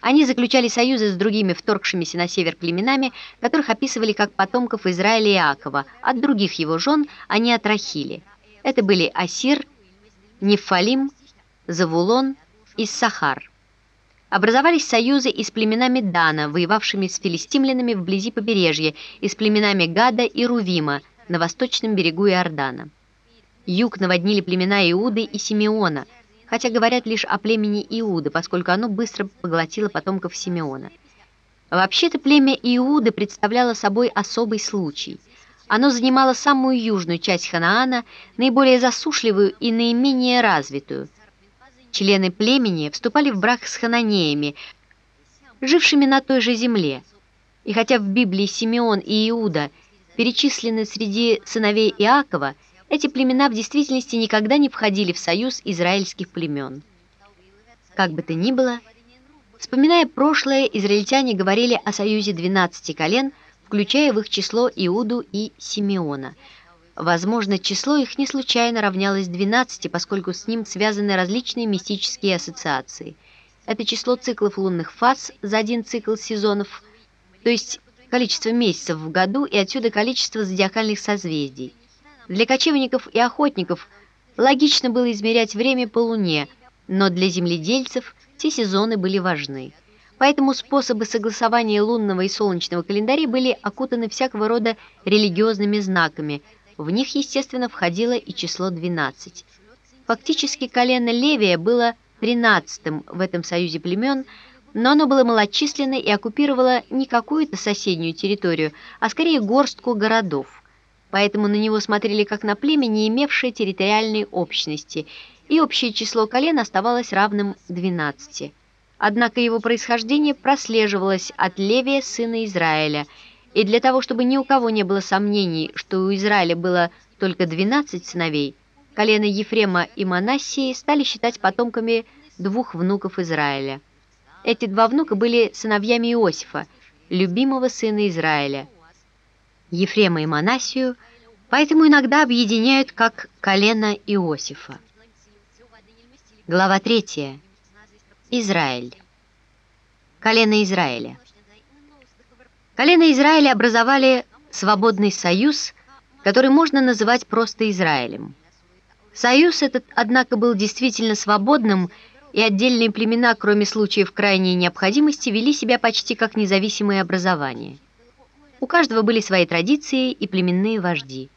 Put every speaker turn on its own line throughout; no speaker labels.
Они заключали союзы с другими вторгшимися на север племенами, которых описывали как потомков Израиля и Иакова, от других его жен они от Рахили. Это были Асир, Нефалим, Завулон и Сахар. Образовались союзы и с племенами Дана, воевавшими с филистимлянами вблизи побережья, и с племенами Гада и Рувима на восточном берегу Иордана. Юг наводнили племена Иуды и Симеона, хотя говорят лишь о племени Иуды, поскольку оно быстро поглотило потомков Симеона. Вообще-то племя Иуды представляло собой особый случай. Оно занимало самую южную часть Ханаана, наиболее засушливую и наименее развитую – Члены племени вступали в брак с хананеями, жившими на той же земле. И хотя в Библии Симеон и Иуда перечислены среди сыновей Иакова, эти племена в действительности никогда не входили в союз израильских племен. Как бы то ни было, вспоминая прошлое, израильтяне говорили о союзе 12 колен, включая в их число Иуду и Симеона – Возможно, число их не случайно равнялось 12, поскольку с ним связаны различные мистические ассоциации. Это число циклов лунных фаз за один цикл сезонов, то есть количество месяцев в году и отсюда количество зодиакальных созвездий. Для кочевников и охотников логично было измерять время по луне, но для земледельцев все сезоны были важны. Поэтому способы согласования лунного и солнечного календарей были окутаны всякого рода религиозными знаками – в них, естественно, входило и число 12. Фактически колено Левия было 13-м в этом союзе племен, но оно было малочисленное и оккупировало не какую-то соседнюю территорию, а скорее горстку городов. Поэтому на него смотрели как на племя, не имевшее территориальной общности, и общее число колен оставалось равным 12. Однако его происхождение прослеживалось от Левия, сына Израиля – и для того, чтобы ни у кого не было сомнений, что у Израиля было только 12 сыновей, колено Ефрема и Манассии стали считать потомками двух внуков Израиля. Эти два внука были сыновьями Иосифа, любимого сына Израиля. Ефрема и Манассию поэтому иногда объединяют как колено Иосифа. Глава 3. Израиль. Колено Израиля. Колено Израиля образовали свободный союз, который можно называть просто Израилем. Союз этот, однако, был действительно свободным, и отдельные племена, кроме случаев крайней необходимости, вели себя почти как независимые образования. У каждого были свои традиции и племенные вожди.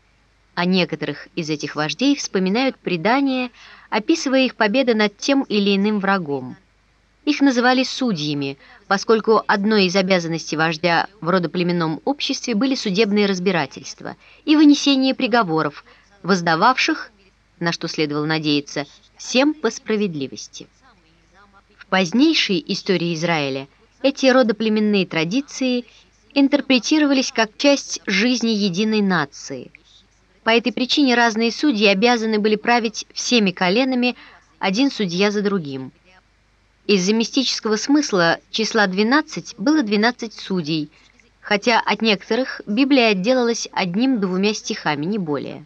О некоторых из этих вождей вспоминают предания, описывая их победы над тем или иным врагом. Их называли судьями, поскольку одной из обязанностей вождя в родоплеменном обществе были судебные разбирательства и вынесение приговоров, воздававших, на что следовало надеяться, всем по справедливости. В позднейшей истории Израиля эти родоплеменные традиции интерпретировались как часть жизни единой нации. По этой причине разные судьи обязаны были править всеми коленами, один судья за другим. Из-за мистического смысла числа 12 было 12 судей, хотя от некоторых Библия отделалась одним-двумя стихами, не более.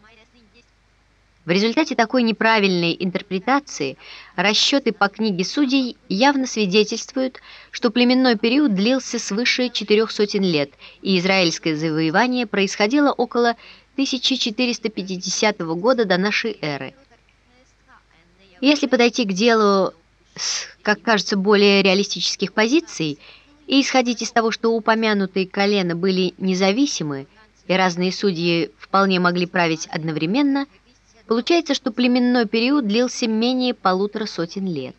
В результате такой неправильной интерпретации расчеты по книге судей явно свидетельствуют, что племенной период длился свыше четырех сотен лет, и израильское завоевание происходило около 1450 года до нашей эры. Если подойти к делу с, как кажется, более реалистических позиций и исходить из того, что упомянутые колена были независимы и разные судьи вполне могли править одновременно, получается, что племенной период длился менее полутора сотен лет.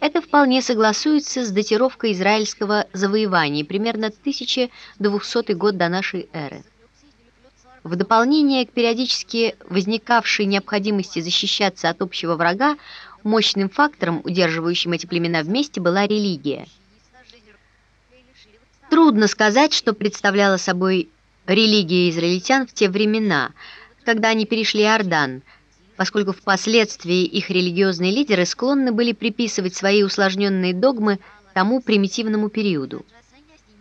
Это вполне согласуется с датировкой израильского завоевания, примерно 1200 год до нашей эры. В дополнение к периодически возникавшей необходимости защищаться от общего врага, Мощным фактором, удерживающим эти племена вместе, была религия. Трудно сказать, что представляла собой религия израильтян в те времена, когда они перешли Иордан, поскольку впоследствии их религиозные лидеры склонны были приписывать свои усложненные догмы тому примитивному периоду.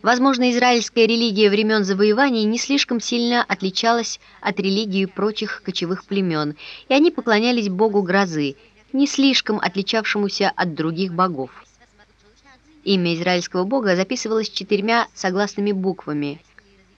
Возможно, израильская религия времен завоевания не слишком сильно отличалась от религии прочих кочевых племен, и они поклонялись богу грозы – не слишком отличавшемуся от других богов. Имя израильского бога записывалось четырьмя согласными буквами